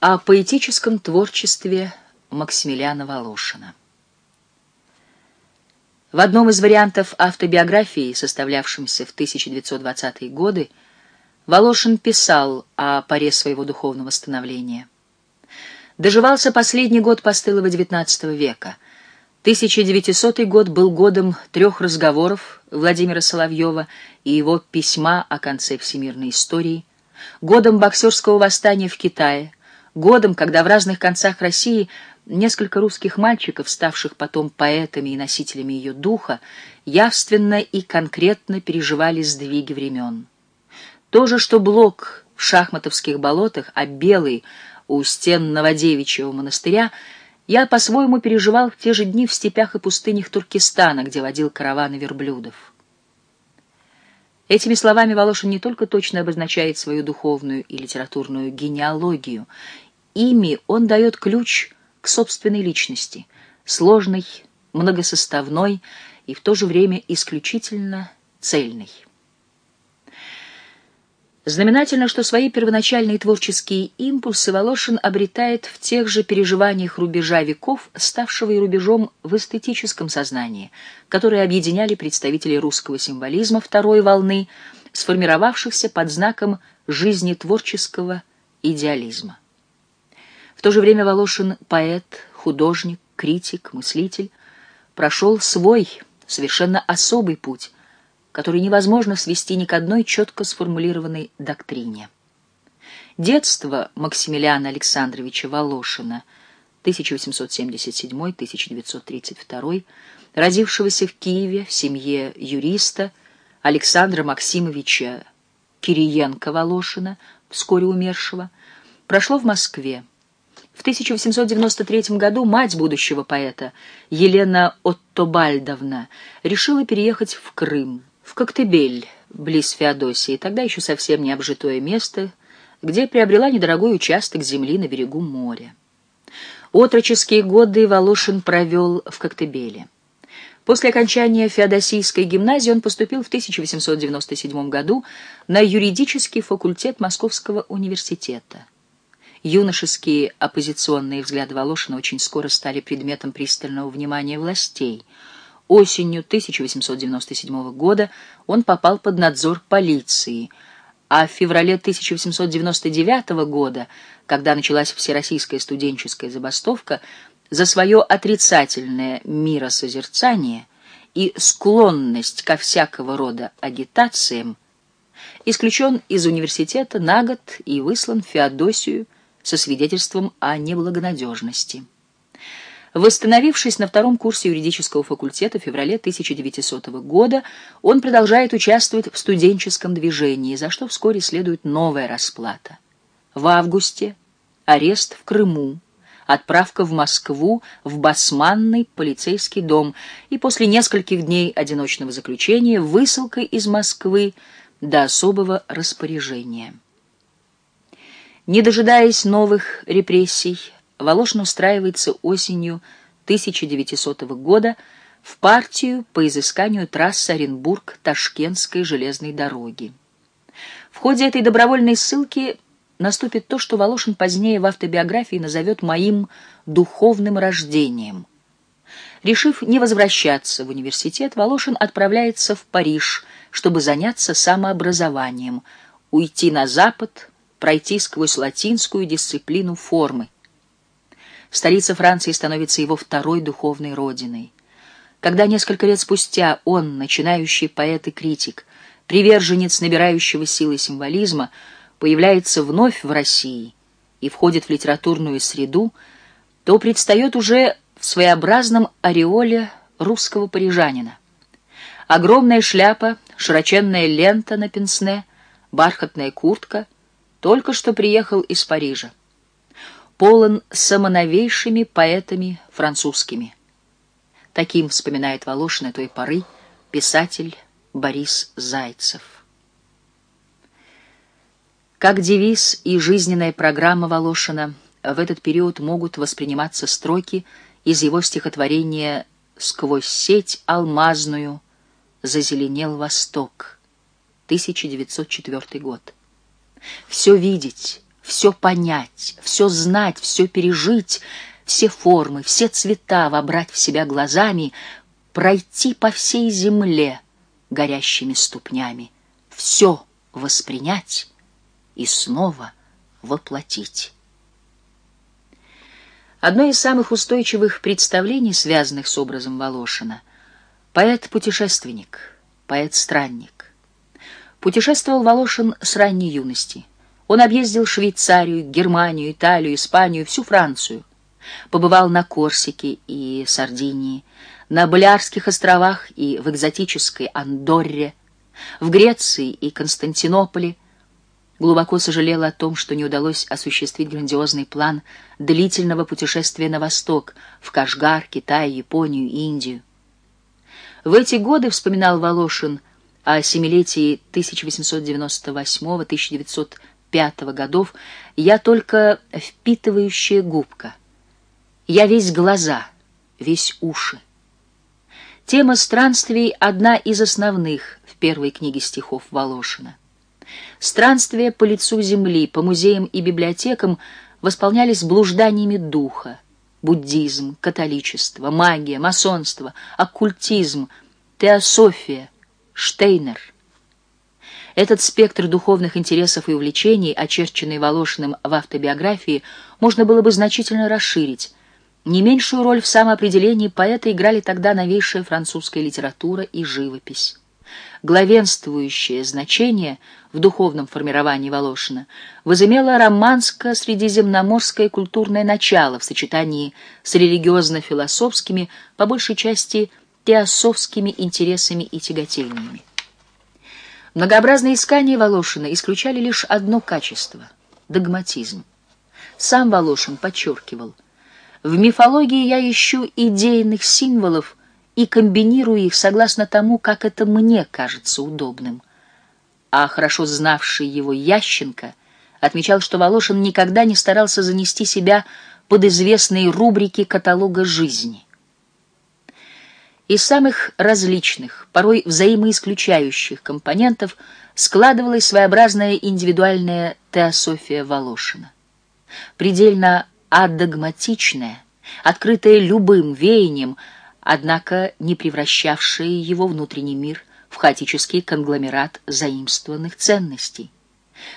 О поэтическом творчестве Максимилиана Волошина. В одном из вариантов автобиографии, составлявшемся в 1920-е годы, Волошин писал о поре своего духовного становления. Доживался последний год постылого XIX века. 1900 год был годом трех разговоров Владимира Соловьева и его письма о конце всемирной истории, годом боксерского восстания в Китае, годом, когда в разных концах России несколько русских мальчиков, ставших потом поэтами и носителями ее духа, явственно и конкретно переживали сдвиги времен. То же, что Блок в шахматовских болотах, а Белый у стен Новодевичьего монастыря, я по-своему переживал в те же дни в степях и пустынях Туркестана, где водил караваны верблюдов. Этими словами Волошин не только точно обозначает свою духовную и литературную генеалогию, ими он дает ключ к собственной личности, сложной, многосоставной и в то же время исключительно цельной. Знаменательно, что свои первоначальные творческие импульсы Волошин обретает в тех же переживаниях рубежа веков, ставшего и рубежом в эстетическом сознании, которые объединяли представителей русского символизма второй волны, сформировавшихся под знаком жизнетворческого идеализма. В то же время Волошин — поэт, художник, критик, мыслитель, прошел свой, совершенно особый путь, который невозможно свести ни к одной четко сформулированной доктрине. Детство Максимилиана Александровича Волошина 1877-1932, родившегося в Киеве в семье юриста Александра Максимовича Кириенко-Волошина, вскоре умершего, прошло в Москве. В 1893 году мать будущего поэта, Елена Оттобальдовна, решила переехать в Крым, в Коктебель, близ Феодосии, тогда еще совсем не обжитое место, где приобрела недорогой участок земли на берегу моря. Отроческие годы Волошин провел в Коктебеле. После окончания Феодосийской гимназии он поступил в 1897 году на юридический факультет Московского университета. Юношеские оппозиционные взгляды Волошина очень скоро стали предметом пристального внимания властей. Осенью 1897 года он попал под надзор полиции, а в феврале 1899 года, когда началась всероссийская студенческая забастовка, за свое отрицательное миросозерцание и склонность ко всякого рода агитациям исключен из университета на год и выслан в Феодосию, со свидетельством о неблагонадежности. Восстановившись на втором курсе юридического факультета в феврале 1900 года, он продолжает участвовать в студенческом движении, за что вскоре следует новая расплата. В августе арест в Крыму, отправка в Москву в басманный полицейский дом и после нескольких дней одиночного заключения высылка из Москвы до особого распоряжения. Не дожидаясь новых репрессий, Волошин устраивается осенью 1900 года в партию по изысканию трассы Оренбург-Ташкентской железной дороги. В ходе этой добровольной ссылки наступит то, что Волошин позднее в автобиографии назовет «моим духовным рождением». Решив не возвращаться в университет, Волошин отправляется в Париж, чтобы заняться самообразованием, уйти на Запад, пройти сквозь латинскую дисциплину формы. Столица Франции становится его второй духовной родиной. Когда несколько лет спустя он, начинающий поэт и критик, приверженец набирающего силы символизма, появляется вновь в России и входит в литературную среду, то предстает уже в своеобразном ореоле русского парижанина. Огромная шляпа, широченная лента на пенсне, бархатная куртка — только что приехал из Парижа. Полон самоновейшими поэтами французскими. Таким вспоминает Волошин той поры писатель Борис Зайцев. Как девиз и жизненная программа Волошина в этот период могут восприниматься строки из его стихотворения «Сквозь сеть алмазную зазеленел восток», 1904 год. Все видеть, все понять, все знать, все пережить, все формы, все цвета вобрать в себя глазами, пройти по всей земле горящими ступнями, все воспринять и снова воплотить. Одно из самых устойчивых представлений, связанных с образом Волошина — поэт-путешественник, поэт-странник. Путешествовал Волошин с ранней юности. Он объездил Швейцарию, Германию, Италию, Испанию, всю Францию. Побывал на Корсике и Сардинии, на Балиарских островах и в экзотической Андорре, в Греции и Константинополе, глубоко сожалела о том, что не удалось осуществить грандиозный план длительного путешествия на восток, в Кашгар, Китай, Японию, Индию. В эти годы, вспоминал Волошин о семилетии 1898-1905 годов, я только впитывающая губка. Я весь глаза, весь уши. Тема странствий — одна из основных в первой книге стихов Волошина. Странствия по лицу земли, по музеям и библиотекам восполнялись блужданиями духа. Буддизм, католичество, магия, масонство, оккультизм, теософия, Штейнер. Этот спектр духовных интересов и увлечений, очерченный Волошиным в автобиографии, можно было бы значительно расширить. Не меньшую роль в самоопределении поэта играли тогда новейшая французская литература и живопись главенствующее значение в духовном формировании Волошина возымело романско-средиземноморское культурное начало в сочетании с религиозно-философскими, по большей части теософскими интересами и тяготениями. Многообразные искания Волошина исключали лишь одно качество — догматизм. Сам Волошин подчеркивал, «В мифологии я ищу идейных символов, и комбинирую их согласно тому, как это мне кажется удобным. А хорошо знавший его Ященко отмечал, что Волошин никогда не старался занести себя под известные рубрики каталога жизни. Из самых различных, порой взаимоисключающих компонентов складывалась своеобразная индивидуальная теософия Волошина. Предельно адогматичная, открытая любым веянием, однако не превращавшие его внутренний мир в хаотический конгломерат заимствованных ценностей.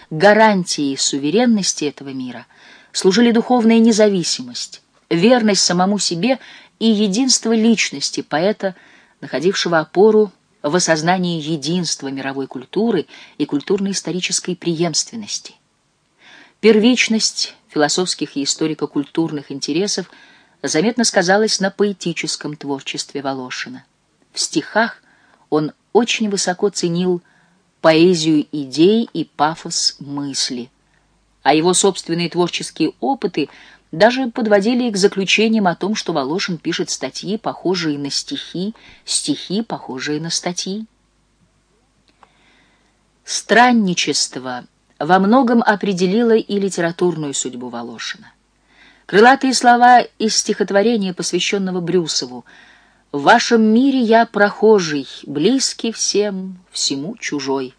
Гарантией суверенности этого мира служили духовная независимость, верность самому себе и единство личности поэта, находившего опору в осознании единства мировой культуры и культурно-исторической преемственности. Первичность философских и историко-культурных интересов – заметно сказалось на поэтическом творчестве Волошина. В стихах он очень высоко ценил поэзию идей и пафос мысли, а его собственные творческие опыты даже подводили к заключениям о том, что Волошин пишет статьи, похожие на стихи, стихи, похожие на статьи. Странничество во многом определило и литературную судьбу Волошина. Крылатые слова из стихотворения, посвященного Брюсову. «В вашем мире я прохожий, близкий всем, всему чужой»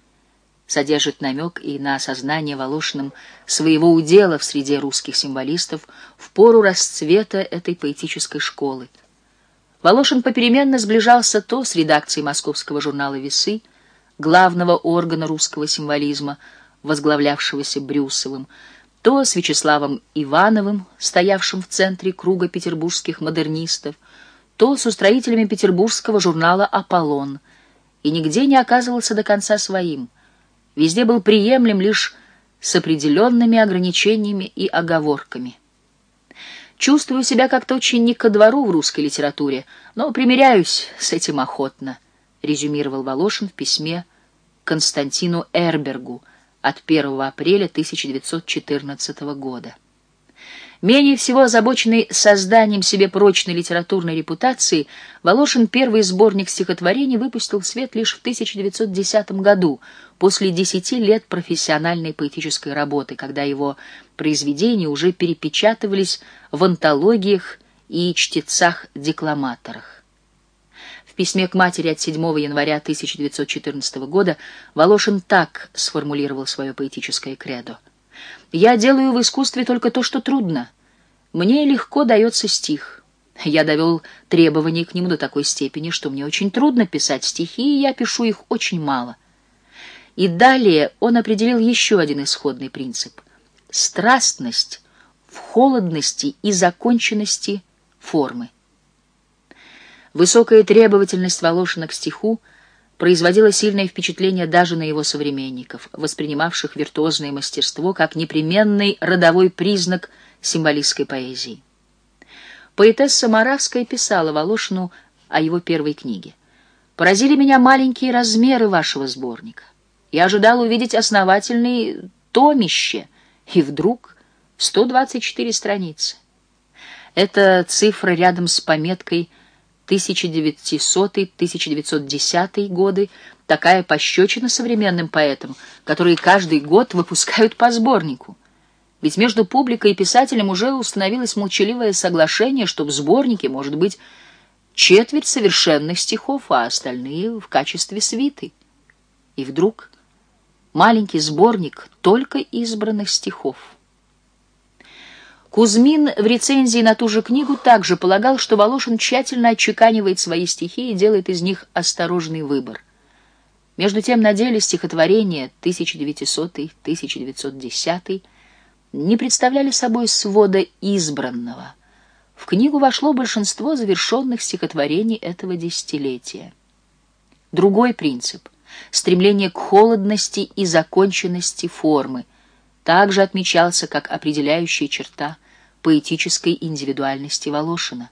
содержит намек и на осознание Волошиным своего удела в среде русских символистов в пору расцвета этой поэтической школы. Волошин попеременно сближался то с редакцией московского журнала «Весы», главного органа русского символизма, возглавлявшегося Брюсовым, то с Вячеславом Ивановым, стоявшим в центре круга петербургских модернистов, то с устроителями петербургского журнала «Аполлон», и нигде не оказывался до конца своим. Везде был приемлем лишь с определенными ограничениями и оговорками. Чувствую себя как-то очень не ко двору в русской литературе, но примиряюсь с этим охотно, резюмировал Волошин в письме Константину Эрбергу, от 1 апреля 1914 года. Менее всего озабоченный созданием себе прочной литературной репутации, Волошин первый сборник стихотворений выпустил в свет лишь в 1910 году, после десяти лет профессиональной поэтической работы, когда его произведения уже перепечатывались в антологиях и чтецах-декламаторах. В письме к матери от 7 января 1914 года Волошин так сформулировал свое поэтическое кредо. Я делаю в искусстве только то, что трудно. Мне легко дается стих. Я довел требования к нему до такой степени, что мне очень трудно писать стихи, и я пишу их очень мало. И далее он определил еще один исходный принцип — страстность в холодности и законченности формы. Высокая требовательность Волошина к стиху производила сильное впечатление даже на его современников, воспринимавших виртуозное мастерство как непременный родовой признак символистской поэзии. Поэтесса Моравская писала Волошину о его первой книге. «Поразили меня маленькие размеры вашего сборника. Я ожидал увидеть основательные томище, и вдруг 124 страницы. Это цифра рядом с пометкой 1900-1910 годы, такая пощечина современным поэтам, которые каждый год выпускают по сборнику. Ведь между публикой и писателем уже установилось молчаливое соглашение, что в сборнике может быть четверть совершенных стихов, а остальные в качестве свиты. И вдруг маленький сборник только избранных стихов. Кузьмин в рецензии на ту же книгу также полагал, что Волошин тщательно отчеканивает свои стихи и делает из них осторожный выбор. Между тем на деле стихотворения 1900-1910 не представляли собой свода избранного. В книгу вошло большинство завершенных стихотворений этого десятилетия. Другой принцип — стремление к холодности и законченности формы — также отмечался как определяющая черта поэтической индивидуальности Волошина.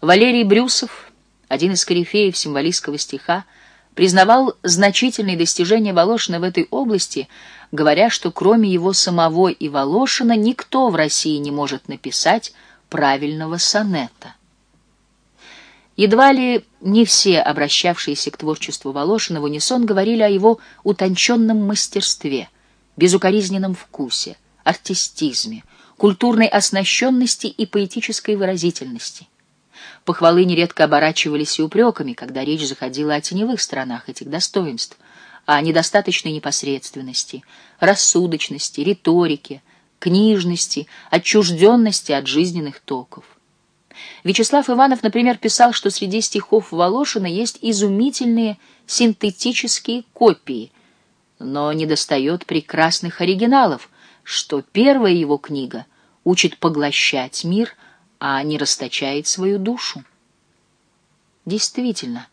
Валерий Брюсов, один из корифеев символистского стиха, признавал значительные достижения Волошина в этой области, говоря, что кроме его самого и Волошина никто в России не может написать правильного сонета. Едва ли не все обращавшиеся к творчеству Волошина в унисон говорили о его утонченном мастерстве, безукоризненном вкусе, артистизме, культурной оснащенности и поэтической выразительности. Похвалы нередко оборачивались и упреками, когда речь заходила о теневых сторонах этих достоинств, о недостаточной непосредственности, рассудочности, риторике, книжности, отчужденности от жизненных токов. Вячеслав Иванов, например, писал, что среди стихов Волошина есть изумительные синтетические копии, но недостает прекрасных оригиналов — что первая его книга учит поглощать мир, а не расточает свою душу. Действительно,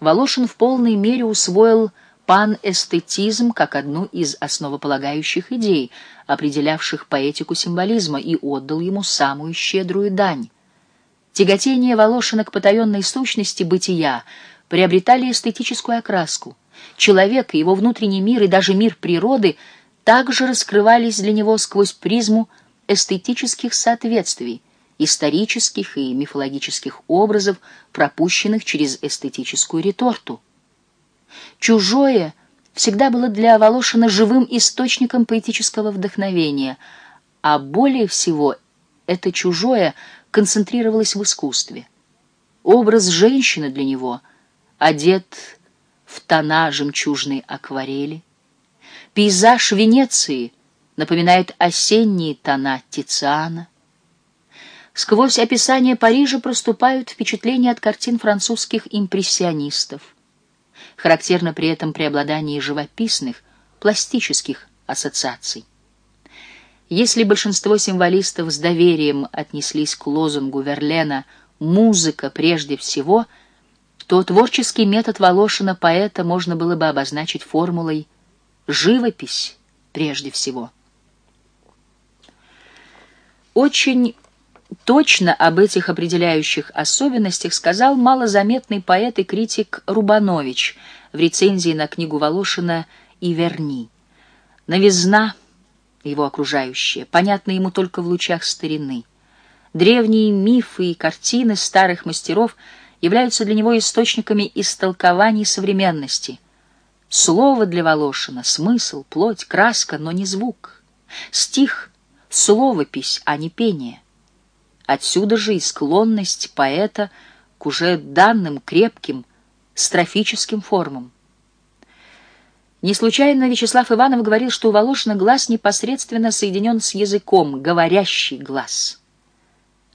Волошин в полной мере усвоил панэстетизм как одну из основополагающих идей, определявших поэтику символизма, и отдал ему самую щедрую дань. Тяготение Волошина к потаенной сущности бытия приобретали эстетическую окраску. Человек, его внутренний мир и даже мир природы — также раскрывались для него сквозь призму эстетических соответствий, исторических и мифологических образов, пропущенных через эстетическую реторту. Чужое всегда было для Волошина живым источником поэтического вдохновения, а более всего это чужое концентрировалось в искусстве. Образ женщины для него одет в тона жемчужной акварели, Пейзаж Венеции напоминает осенние тона Тициана. Сквозь описание Парижа проступают впечатления от картин французских импрессионистов. Характерно при этом преобладание живописных, пластических ассоциаций. Если большинство символистов с доверием отнеслись к лозунгу Верлена «музыка прежде всего», то творческий метод Волошина поэта можно было бы обозначить формулой живопись прежде всего. Очень точно об этих определяющих особенностях сказал малозаметный поэт и критик Рубанович в рецензии на книгу Волошина «И верни». Новизна его окружающая, понятна ему только в лучах старины. Древние мифы и картины старых мастеров являются для него источниками истолкований современности — Слово для Волошина — смысл, плоть, краска, но не звук. Стих — словопись, а не пение. Отсюда же и склонность поэта к уже данным крепким строфическим формам. Не случайно Вячеслав Иванов говорил, что у Волошина глаз непосредственно соединен с языком, говорящий глаз.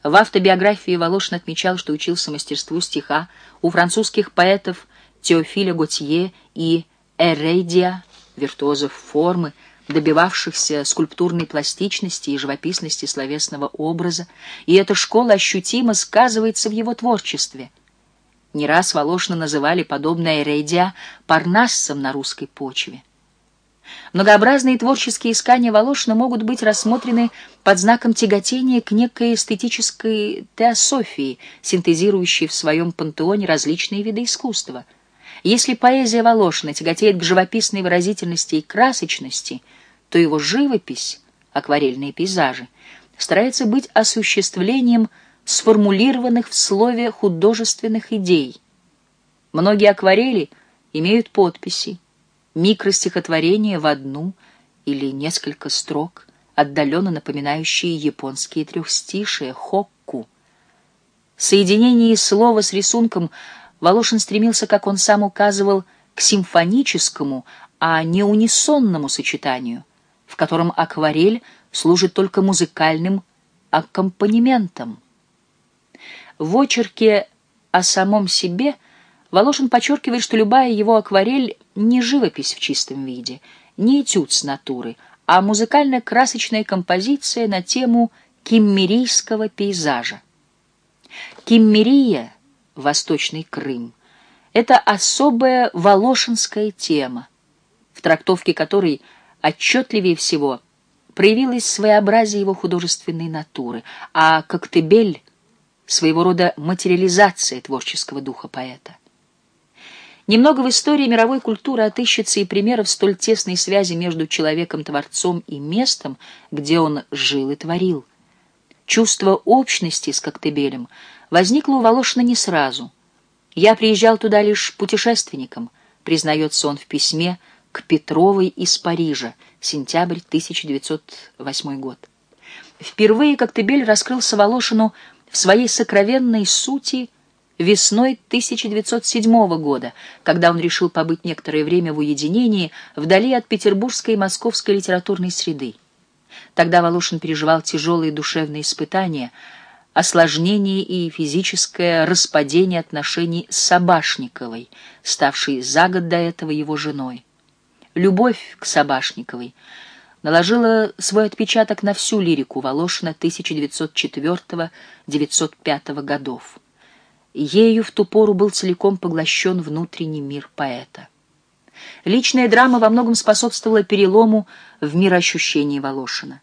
В автобиографии Волошин отмечал, что учился мастерству стиха у французских поэтов Теофиля Готье и Эредия, виртуозов формы, добивавшихся скульптурной пластичности и живописности словесного образа, и эта школа ощутимо сказывается в его творчестве. Не раз Волошина называли подобное Эредия парнассом на русской почве. Многообразные творческие искания Волошина могут быть рассмотрены под знаком тяготения к некой эстетической теософии, синтезирующей в своем пантеоне различные виды искусства. Если поэзия Волошина тяготеет к живописной выразительности и красочности, то его живопись, акварельные пейзажи, старается быть осуществлением сформулированных в слове художественных идей. Многие акварели имеют подписи, микростихотворение в одну или несколько строк, отдаленно напоминающие японские трехстишие хокку. Соединение слова с рисунком Волошин стремился, как он сам указывал, к симфоническому, а не унисонному сочетанию, в котором акварель служит только музыкальным аккомпанементом. В очерке о самом себе Волошин подчеркивает, что любая его акварель не живопись в чистом виде, не этюд с натуры, а музыкально-красочная композиция на тему киммерийского пейзажа. Киммерия, Восточный Крым, это особая волошинская тема, в трактовке которой отчетливее всего проявилось своеобразие его художественной натуры, а Коктебель — своего рода материализация творческого духа поэта. Немного в истории мировой культуры отыщется и примеров столь тесной связи между человеком-творцом и местом, где он жил и творил. Чувство общности с Коктебелем возникло у Волошина не сразу. «Я приезжал туда лишь путешественником», признается он в письме к Петровой из Парижа, сентябрь 1908 год. Впервые Коктебель раскрылся Волошину в своей сокровенной сути весной 1907 года, когда он решил побыть некоторое время в уединении вдали от петербургской и московской литературной среды. Тогда Волошин переживал тяжелые душевные испытания, осложнение и физическое распадение отношений с Собашниковой, ставшей за год до этого его женой. Любовь к Собашниковой наложила свой отпечаток на всю лирику Волошина 1904-1905 годов. Ею в ту пору был целиком поглощен внутренний мир поэта. Личная драма во многом способствовала перелому в мироощущении Волошина.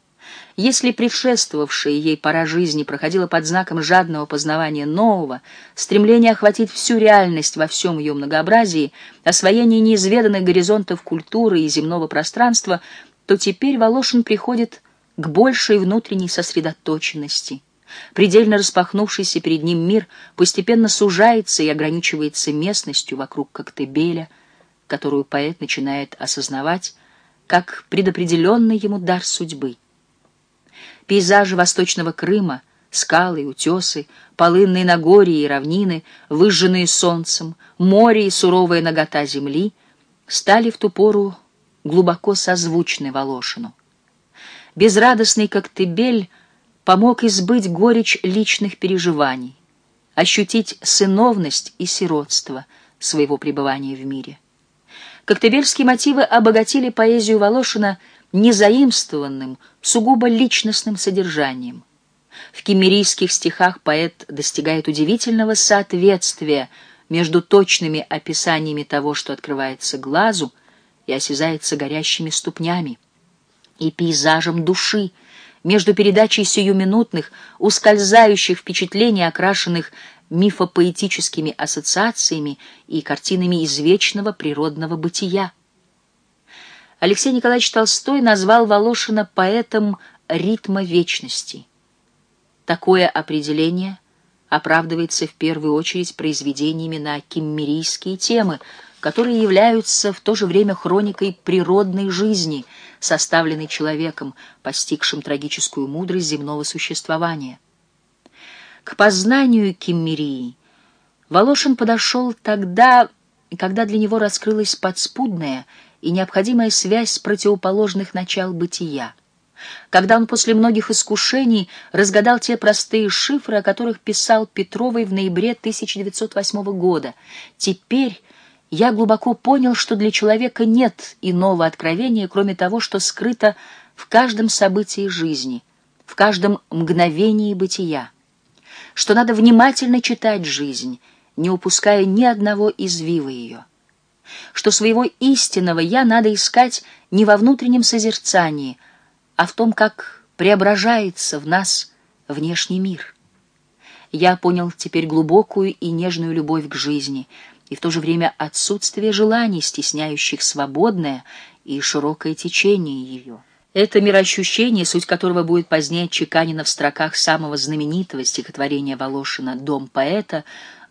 Если предшествовавшая ей пора жизни проходила под знаком жадного познавания нового, стремления охватить всю реальность во всем ее многообразии, освоение неизведанных горизонтов культуры и земного пространства, то теперь Волошин приходит к большей внутренней сосредоточенности — Предельно распахнувшийся перед ним мир постепенно сужается и ограничивается местностью вокруг Коктебеля, которую поэт начинает осознавать как предопределенный ему дар судьбы. Пейзажи Восточного Крыма, скалы и утесы, полынные Нагорья и равнины, выжженные солнцем, море и суровая нагота земли стали в ту пору глубоко созвучны Волошину. Безрадостный Коктебель — помог избыть горечь личных переживаний, ощутить сыновность и сиротство своего пребывания в мире. Коктебельские мотивы обогатили поэзию Волошина незаимствованным, сугубо личностным содержанием. В кемерийских стихах поэт достигает удивительного соответствия между точными описаниями того, что открывается глазу и осязается горящими ступнями, и пейзажем души, между передачей сиюминутных, ускользающих впечатлений, окрашенных мифопоэтическими ассоциациями и картинами извечного природного бытия. Алексей Николаевич Толстой назвал Волошина поэтом ритма вечности. Такое определение оправдывается в первую очередь произведениями на киммерийские темы, которые являются в то же время хроникой природной жизни — составленный человеком, постигшим трагическую мудрость земного существования. К познанию Киммерии Волошин подошел тогда, когда для него раскрылась подспудная и необходимая связь противоположных начал бытия. Когда он после многих искушений разгадал те простые шифры, о которых писал Петровой в ноябре 1908 года, теперь я глубоко понял, что для человека нет иного откровения, кроме того, что скрыто в каждом событии жизни, в каждом мгновении бытия, что надо внимательно читать жизнь, не упуская ни одного извива ее, что своего истинного «я» надо искать не во внутреннем созерцании, а в том, как преображается в нас внешний мир. Я понял теперь глубокую и нежную любовь к жизни — и в то же время отсутствие желаний, стесняющих свободное и широкое течение ее. Это мироощущение, суть которого будет позднее чеканено в строках самого знаменитого стихотворения Волошина «Дом поэта»,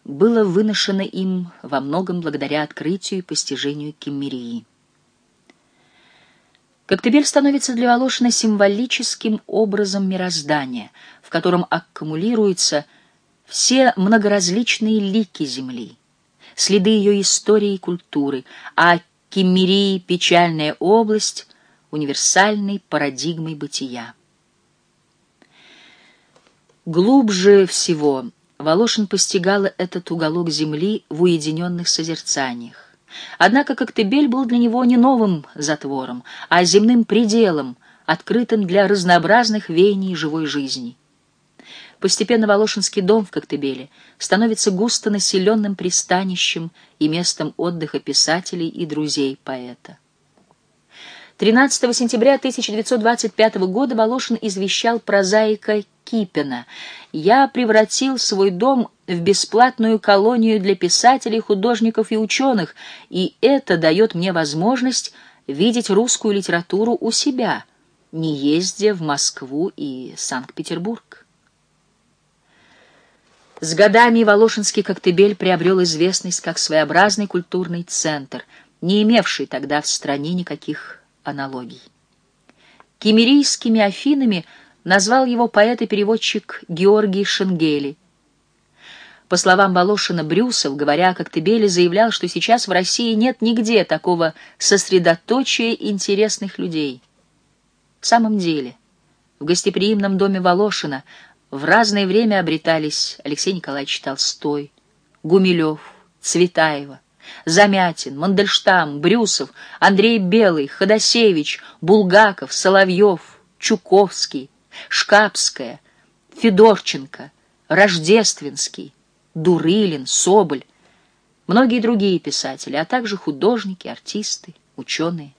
было выношено им во многом благодаря открытию и постижению Киммерии. Коктебель становится для Волошина символическим образом мироздания, в котором аккумулируются все многоразличные лики Земли следы ее истории и культуры, а Киммерии — печальная область универсальной парадигмой бытия. Глубже всего Волошин постигала этот уголок земли в уединенных созерцаниях. Однако Коктебель был для него не новым затвором, а земным пределом, открытым для разнообразных веяний живой жизни. Постепенно Волошинский дом в Коктебеле становится густо населенным пристанищем и местом отдыха писателей и друзей поэта. 13 сентября 1925 года Волошин извещал прозаика Кипина «Я превратил свой дом в бесплатную колонию для писателей, художников и ученых, и это дает мне возможность видеть русскую литературу у себя, не ездя в Москву и Санкт-Петербург». С годами Волошинский Коктебель приобрел известность как своеобразный культурный центр, не имевший тогда в стране никаких аналогий. Кемерийскими Афинами назвал его поэт и переводчик Георгий Шенгели. По словам Волошина, Брюсов, говоря о Коктебеле, заявлял, что сейчас в России нет нигде такого сосредоточия интересных людей. В самом деле, в гостеприимном доме Волошина – в разное время обретались Алексей Николаевич Толстой, Гумилев, Цветаева, Замятин, Мандельштам, Брюсов, Андрей Белый, Ходосевич, Булгаков, Соловьев, Чуковский, Шкапская, Федорченко, Рождественский, Дурылин, Соболь, многие другие писатели, а также художники, артисты, ученые.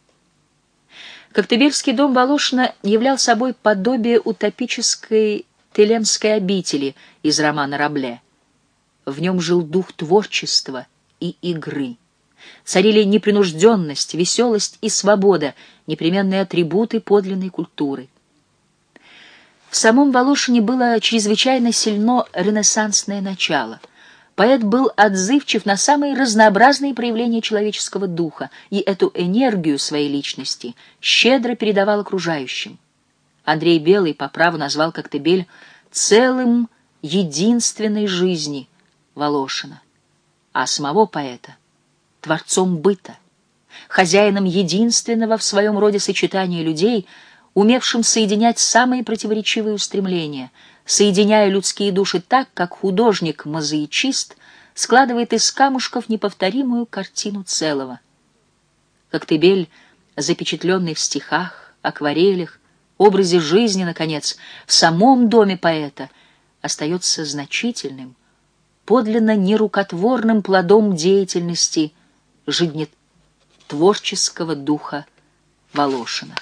Коктебельский дом Волошина являл собой подобие утопической Телемской обители из романа Рабле. В нем жил дух творчества и игры. Царили непринужденность, веселость и свобода, непременные атрибуты подлинной культуры. В самом Волошине было чрезвычайно сильно ренессансное начало. Поэт был отзывчив на самые разнообразные проявления человеческого духа и эту энергию своей личности щедро передавал окружающим. Андрей Белый по праву назвал Коктебель целым единственной жизни Волошина, а самого поэта — творцом быта, хозяином единственного в своем роде сочетания людей, умевшим соединять самые противоречивые устремления, соединяя людские души так, как художник-мозаичист складывает из камушков неповторимую картину целого. Коктебель, запечатленный в стихах, акварелях, образе жизни, наконец, в самом доме поэта остается значительным, подлинно нерукотворным плодом деятельности жизнетворческого духа Волошина.